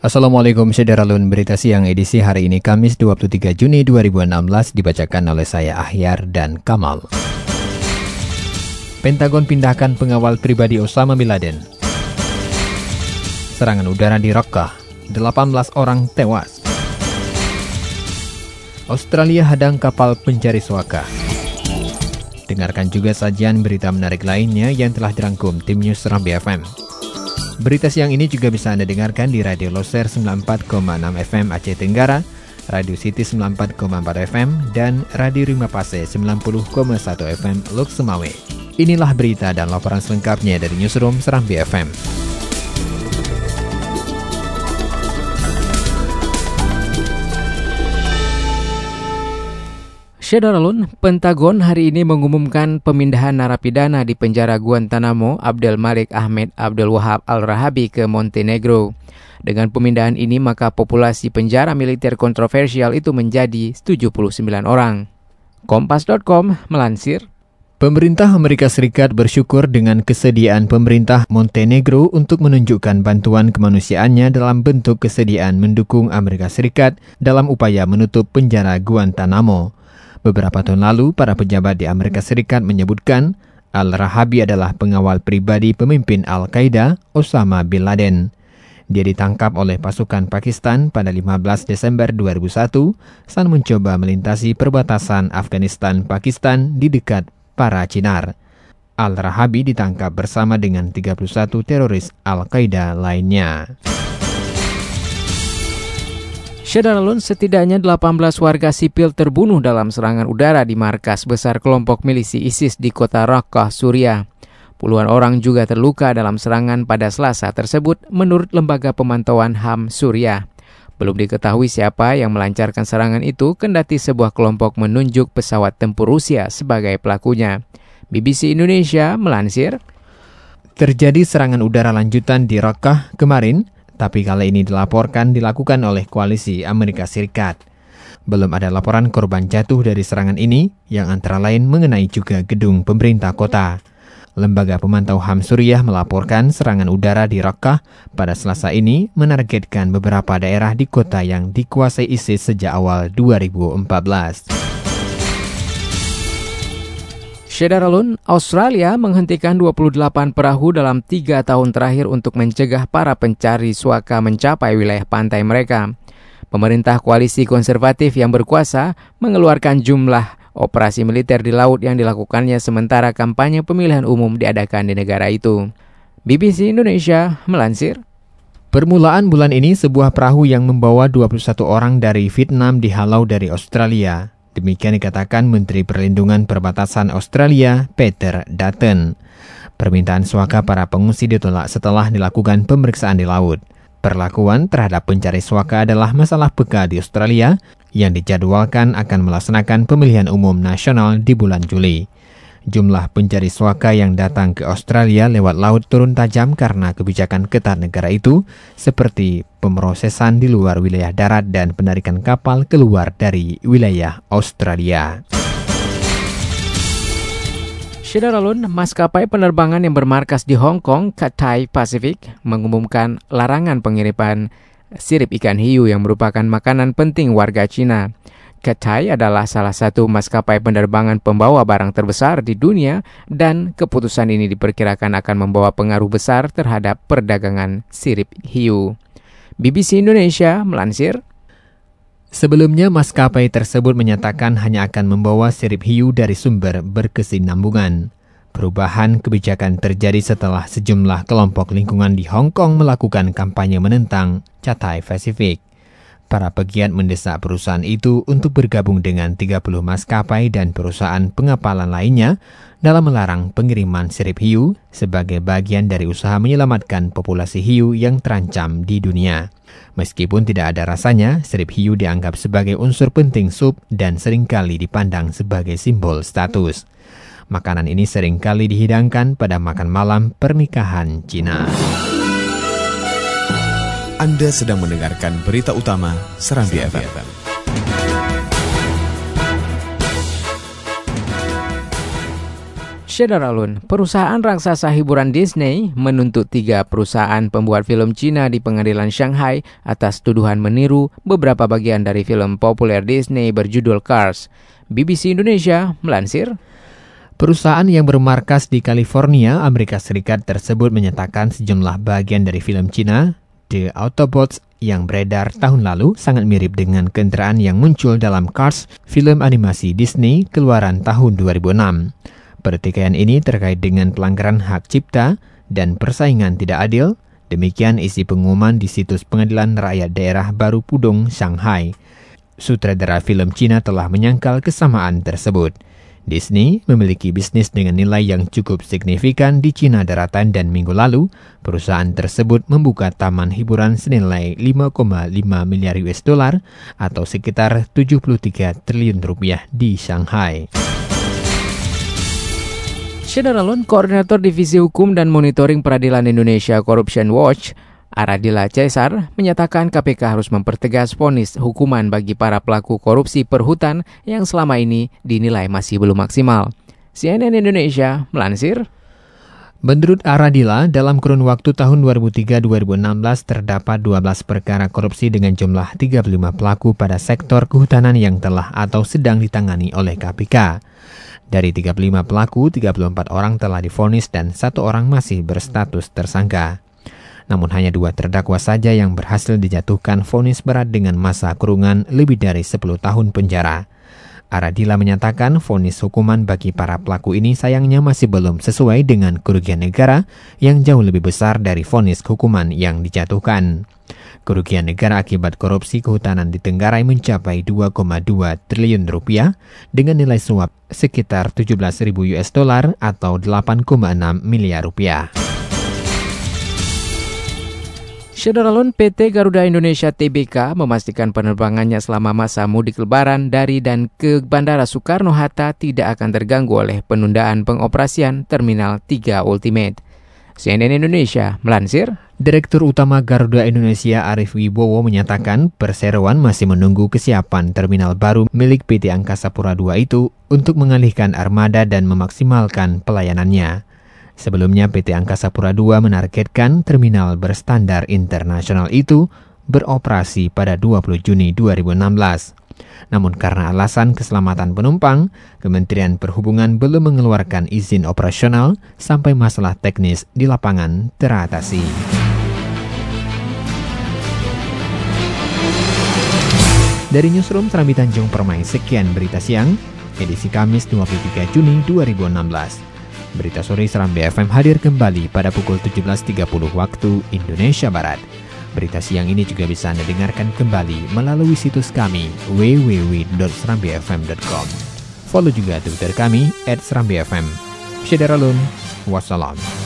Assalamualaikum Syederalun Berita Siang edisi hari ini Kamis 23 Juni 2016 dibacakan oleh saya Ahyar dan Kamal. Pentagon pindahkan pengawal pribadi Osama Bin Laden. Serangan udara di Raqqa, 18 orang tewas. Australia hadang kapal pencari suaka. Dengarkan juga sajian berita menarik lainnya yang telah dirangkum tim News Rambi FM. Berita siang ini juga bisa Anda dengarkan di Radio Loser 94,6 FM Aceh Tenggara, Radio City 94,4 FM, dan Radio Rima Pase 90,1 FM Lok Semawe. Inilah berita dan laporan selengkapnya dari Newsroom Serambi FM. Syederalun, Pentagon hari ini mengumumkan pemindahan narapidana di penjara Guantanamo Abdel Malik Ahmed Abdul Wahab Al-Rahabi ke Montenegro. Dengan pemindahan ini maka populasi penjara militer kontroversial itu menjadi 79 orang. Kompas.com melansir, Pemerintah Amerika Serikat bersyukur dengan kesediaan pemerintah Montenegro untuk menunjukkan bantuan kemanusiaannya dalam bentuk kesediaan mendukung Amerika Serikat dalam upaya menutup penjara Guantanamo. Beberapa tahun lalu, para pejabat di Amerika Serikat menyebutkan Al-Rahabi adalah pengawal pribadi pemimpin Al-Qaeda Osama Bin Laden. Dia ditangkap oleh pasukan Pakistan pada 15 Desember 2001 saat mencoba melintasi perbatasan Afghanistan-Pakistan di dekat para Cinar. Al-Rahabi ditangkap bersama dengan 31 teroris Al-Qaeda lainnya. Syederalun setidaknya 18 warga sipil terbunuh dalam serangan udara di markas besar kelompok milisi ISIS di kota Raqqa, Suriah. Puluhan orang juga terluka dalam serangan pada Selasa tersebut menurut Lembaga Pemantauan HAM Suriah. Belum diketahui siapa yang melancarkan serangan itu kendati sebuah kelompok menunjuk pesawat tempur Rusia sebagai pelakunya. BBC Indonesia melansir, Terjadi serangan udara lanjutan di Raqqa kemarin tapi kali ini dilaporkan dilakukan oleh koalisi Amerika Serikat. Belum ada laporan korban jatuh dari serangan ini, yang antara lain mengenai juga gedung pemerintah kota. Lembaga Pemantau HAM Suriah melaporkan serangan udara di Raqqa pada selasa ini menargetkan beberapa daerah di kota yang dikuasai ISIS sejak awal 2014. Syederalun, Australia menghentikan 28 perahu dalam tiga tahun terakhir untuk mencegah para pencari suaka mencapai wilayah pantai mereka. Pemerintah koalisi konservatif yang berkuasa mengeluarkan jumlah operasi militer di laut yang dilakukannya sementara kampanye pemilihan umum diadakan di negara itu. BBC Indonesia melansir, Permulaan bulan ini sebuah perahu yang membawa 21 orang dari Vietnam dihalau dari Australia. Demikian dikatakan Menteri Perlindungan Perbatasan Australia, Peter Dutton. Permintaan suaka para pengungsi ditolak setelah dilakukan pemeriksaan di laut. Perlakuan terhadap pencari suaka adalah masalah peka di Australia yang dijadwalkan akan melaksanakan pemilihan umum nasional di bulan Juli. Jumlah pencari suaka yang datang ke Australia lewat laut turun tajam karena kebijakan ketat negara itu, seperti pemrosesan di luar wilayah darat dan penarikan kapal keluar dari wilayah Australia. Syederalun, maskapai penerbangan yang bermarkas di Hong Kong, Cathay Pacific, mengumumkan larangan pengiriman sirip ikan hiu yang merupakan makanan penting warga Cina. Cathay adalah salah satu maskapai penerbangan pembawa barang terbesar di dunia dan keputusan ini diperkirakan akan membawa pengaruh besar terhadap perdagangan sirip hiu. BBC Indonesia melansir, Sebelumnya, maskapai tersebut menyatakan hanya akan membawa sirip hiu dari sumber berkesinambungan. Perubahan kebijakan terjadi setelah sejumlah kelompok lingkungan di Hong Kong melakukan kampanye menentang Cathay Pacific. Para pegiat mendesak perusahaan itu untuk bergabung dengan 30 maskapai dan perusahaan pengapalan lainnya dalam melarang pengiriman sirip hiu sebagai bagian dari usaha menyelamatkan populasi hiu yang terancam di dunia. Meskipun tidak ada rasanya, sirip hiu dianggap sebagai unsur penting sup dan sering kali dipandang sebagai simbol status. Makanan ini sering kali dihidangkan pada makan malam pernikahan Cina. Anda sedang mendengarkan berita utama Serambi, FM. FM. Alun, perusahaan raksasa hiburan Disney menuntut tiga perusahaan pembuat film Cina di pengadilan Shanghai atas tuduhan meniru beberapa bagian dari film populer Disney berjudul Cars. BBC Indonesia melansir, Perusahaan yang bermarkas di California, Amerika Serikat tersebut menyatakan sejumlah bagian dari film Cina The Autobots yang beredar tahun lalu sangat mirip dengan kendaraan yang muncul dalam Cars, film animasi Disney keluaran tahun 2006. Pertikaian ini terkait dengan pelanggaran hak cipta dan persaingan tidak adil. Demikian isi pengumuman di situs Pengadilan Rakyat Daerah Baru Pudong, Shanghai. Sutradara film Cina telah menyangkal kesamaan tersebut. Disney memiliki bisnis dengan nilai yang cukup signifikan di Cina daratan dan minggu lalu, perusahaan tersebut membuka taman hiburan senilai 5,5 miliar US dollar atau sekitar 73 triliun rupiah di Shanghai. Syederalun, Koordinator Divisi Hukum dan Monitoring Peradilan Indonesia Corruption Watch, Aradila Caesar menyatakan KPK harus mempertegas vonis hukuman bagi para pelaku korupsi perhutan yang selama ini dinilai masih belum maksimal. CNN Indonesia melansir, Menurut Aradila, dalam kurun waktu tahun 2003-2016 terdapat 12 perkara korupsi dengan jumlah 35 pelaku pada sektor kehutanan yang telah atau sedang ditangani oleh KPK. Dari 35 pelaku, 34 orang telah difonis dan satu orang masih berstatus tersangka. Namun hanya dua terdakwa saja yang berhasil dijatuhkan vonis berat dengan masa kurungan lebih dari 10 tahun penjara. Aradila menyatakan vonis hukuman bagi para pelaku ini sayangnya masih belum sesuai dengan kerugian negara yang jauh lebih besar dari vonis hukuman yang dijatuhkan. Kerugian negara akibat korupsi kehutanan di Tenggarai mencapai 2,2 triliun rupiah dengan nilai suap sekitar 17.000 US dollar atau 8,6 miliar rupiah. Syederalun PT Garuda Indonesia Tbk memastikan penerbangannya selama masa mudik lebaran dari dan ke Bandara Soekarno-Hatta tidak akan terganggu oleh penundaan pengoperasian Terminal 3 Ultimate. CNN Indonesia melansir, Direktur Utama Garuda Indonesia Arif Wibowo menyatakan perseroan masih menunggu kesiapan terminal baru milik PT Angkasa Pura II itu untuk mengalihkan armada dan memaksimalkan pelayanannya. Sebelumnya PT Angkasa Pura II menargetkan terminal berstandar internasional itu beroperasi pada 20 Juni 2016. Namun karena alasan keselamatan penumpang, Kementerian Perhubungan belum mengeluarkan izin operasional sampai masalah teknis di lapangan teratasi. Dari Newsroom Serambi Tanjung Permai, sekian berita siang, edisi Kamis 23 Juni 2016. Berita sore Seram BFM hadir kembali pada pukul 17.30 waktu Indonesia Barat. Berita siang ini juga bisa Anda dengarkan kembali melalui situs kami www.serambifm.com. Follow juga Twitter kami @serambifm. Wassalam.